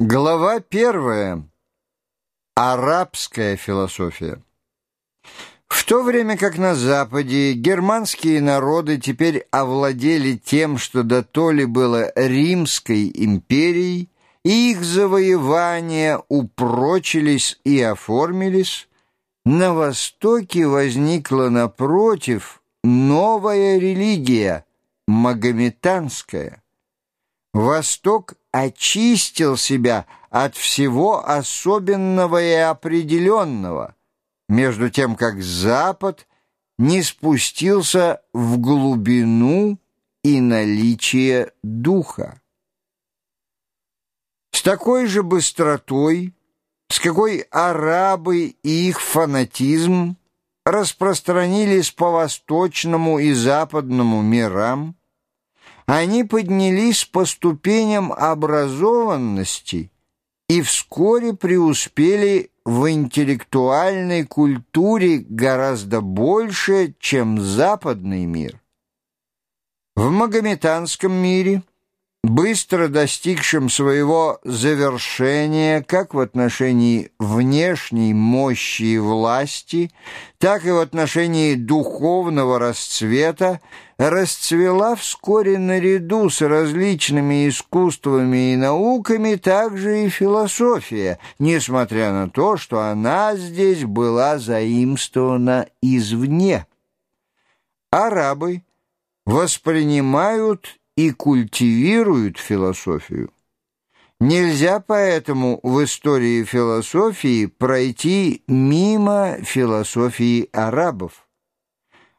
Глава первая. Арабская философия. В то время как на Западе германские народы теперь овладели тем, что до то ли было Римской империей, и их завоевания упрочились и оформились, на Востоке возникла напротив новая религия, магометанская. Восток очистил себя от всего особенного и определенного, между тем как Запад не спустился в глубину и наличие духа. С такой же быстротой, с какой арабы и их фанатизм распространились по восточному и западному мирам, они поднялись по ступеням образованности и вскоре преуспели в интеллектуальной культуре гораздо больше, чем западный мир. В магометанском мире – быстро достигшим своего завершения как в отношении внешней мощи и власти, так и в отношении духовного расцвета, расцвела вскоре наряду с различными искусствами и науками также и философия, несмотря на то, что она здесь была заимствована извне. Арабы воспринимают и культивируют философию. Нельзя поэтому в истории философии пройти мимо философии арабов.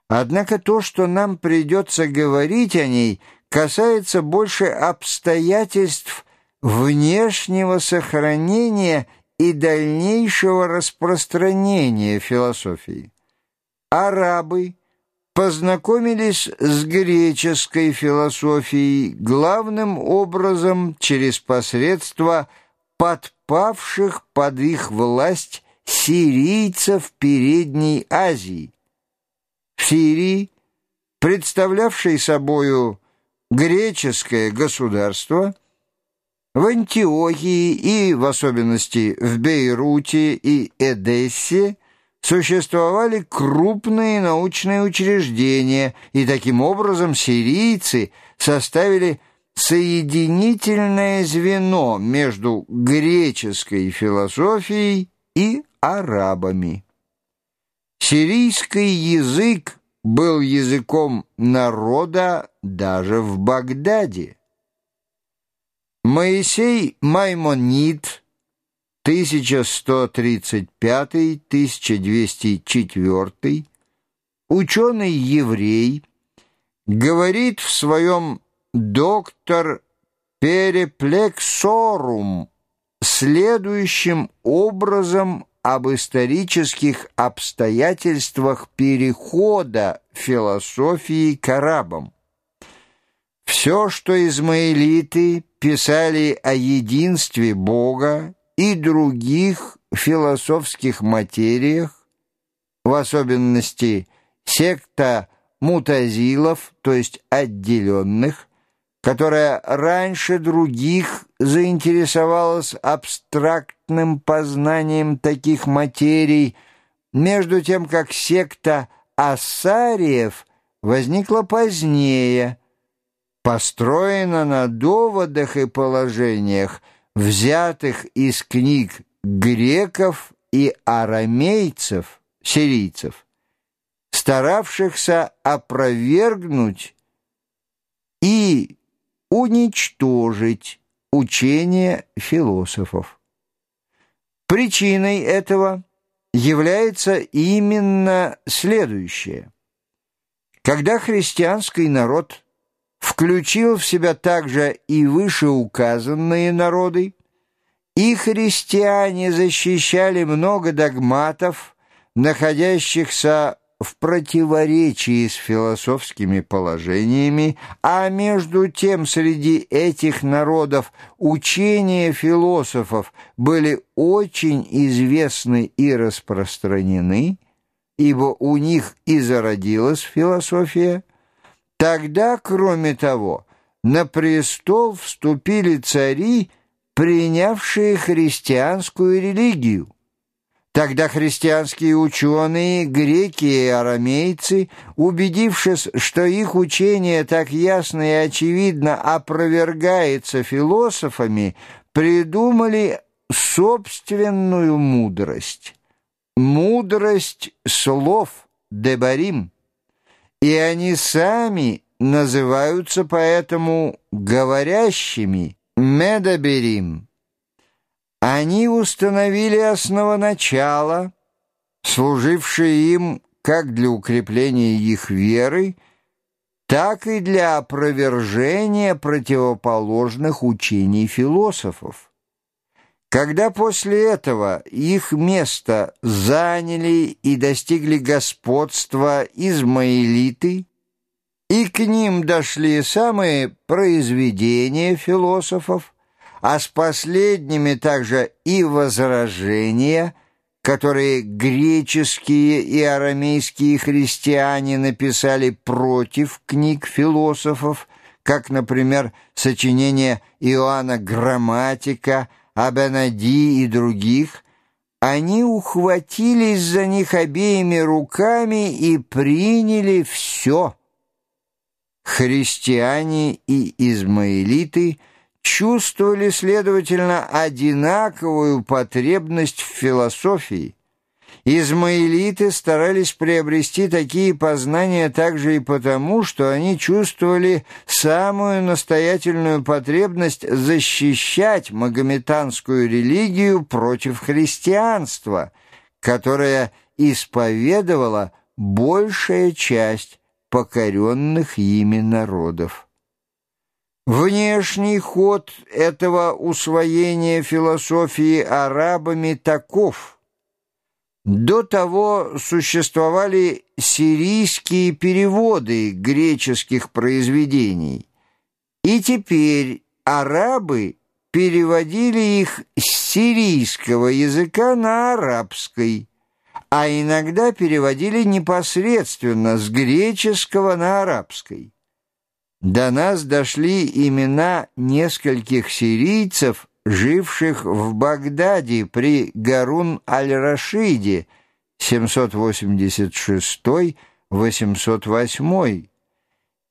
Однако то, что нам придется говорить о ней, касается больше обстоятельств внешнего сохранения и дальнейшего распространения философии. Арабы – познакомились с греческой философией главным образом через посредство подпавших под их власть сирийцев Передней Азии. В Сирии, представлявшей собою греческое государство, в Антиохии и, в особенности, в Бейруте и Эдессе, существовали крупные научные учреждения, и таким образом сирийцы составили соединительное звено между греческой философией и арабами. Сирийский язык был языком народа даже в Багдаде. Моисей Маймонид 1135-1204, ученый-еврей, говорит в своем «Доктор Переплексорум» следующим образом об исторических обстоятельствах перехода философии к арабам. Все, что измаилиты писали о единстве Бога и других философских материях, в особенности секта мутазилов, то есть отделенных, которая раньше других заинтересовалась абстрактным познанием таких материй, между тем как секта Асариев возникла позднее, построена на доводах и положениях, взятых из книг греков и арамейцев, сирийцев, старавшихся опровергнуть и уничтожить учение философов. Причиной этого является именно следующее. Когда христианский народ – включил в себя также и вышеуказанные народы, и христиане защищали много догматов, находящихся в противоречии с философскими положениями, а между тем среди этих народов учения философов были очень известны и распространены, ибо у них и зародилась философия, Тогда, кроме того, на престол вступили цари, принявшие христианскую религию. Тогда христианские ученые, греки и арамейцы, убедившись, что их учение так ясно и очевидно опровергается философами, придумали собственную мудрость. Мудрость слов Дебарим. И они сами называются поэтому говорящими Медаберим. Они установили основоначало, служившее им как для укрепления их веры, так и для опровержения противоположных учений философов. Когда после этого их место заняли и достигли господства измаилиты, и к ним дошли самые произведения философов, а с последними также и возражения, которые греческие и арамейские христиане написали против книг философов, как, например, сочинение Иоанна Грамматика, Абенади и других, они ухватились за них обеими руками и приняли все. Христиане и измаилиты – чувствовали, следовательно, одинаковую потребность в философии. Измаилиты старались приобрести такие познания также и потому, что они чувствовали самую настоятельную потребность защищать магометанскую религию против христианства, которое исповедовала большая часть покоренных ими народов. Внешний ход этого усвоения философии арабами таков. До того существовали сирийские переводы греческих произведений, и теперь арабы переводили их с сирийского языка на арабский, а иногда переводили непосредственно с греческого на арабский. До нас дошли имена нескольких сирийцев, живших в Багдаде при Гарун-аль-Рашиде 786-808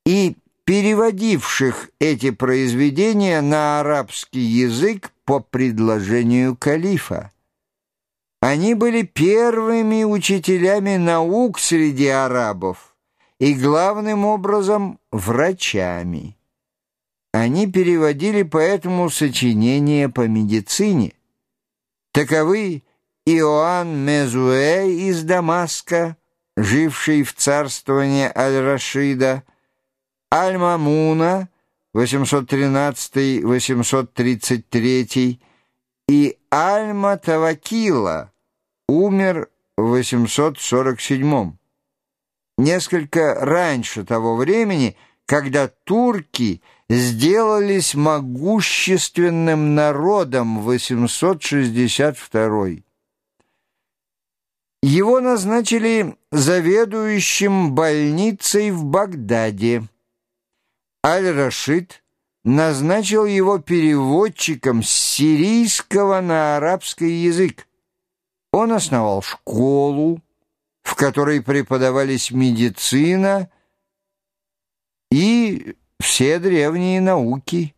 и переводивших эти произведения на арабский язык по предложению калифа. Они были первыми учителями наук среди арабов, и главным образом врачами. Они переводили поэтому сочинения по медицине. Таковы Иоанн Мезуэ из Дамаска, живший в царствовании Аль-Рашида, Аль-Мамуна, 813-833, и Альма Тавакила, умер в 847 несколько раньше того времени, когда турки сделались могущественным народом 862 Его назначили заведующим больницей в Багдаде. Аль-Рашид назначил его переводчиком с сирийского на арабский язык. Он основал школу, в которой преподавались медицина и все древние науки –